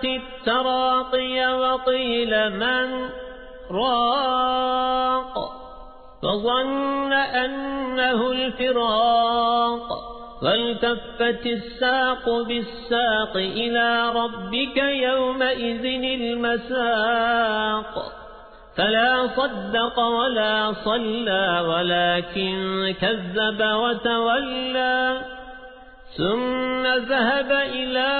بلغت التراقي وقيل من راق فظن أنه الفراق والتفت الساق بالساق إلى ربك يومئذ المساق فلا صدق ولا صلى ولكن كذب وتولى ثم ذهب إلى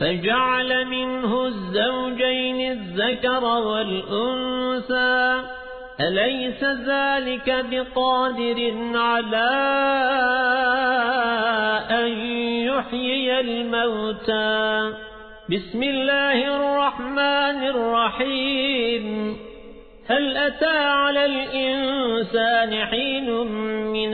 فجعل منه الزوجين الذكر والأنثى. أليس ذلك بقادر على أن يحيي الموتى؟ بسم الله الرحمن الرحيم. هل أتى على الإنسان حين من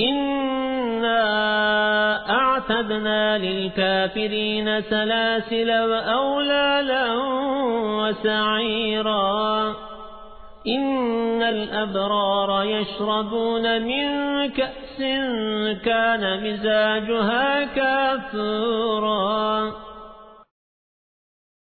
إنا أعتدنا للكافرين سلاسل وأولالا وسعيرا إن الأبرار يشربون من كأس كان مزاجها كافورا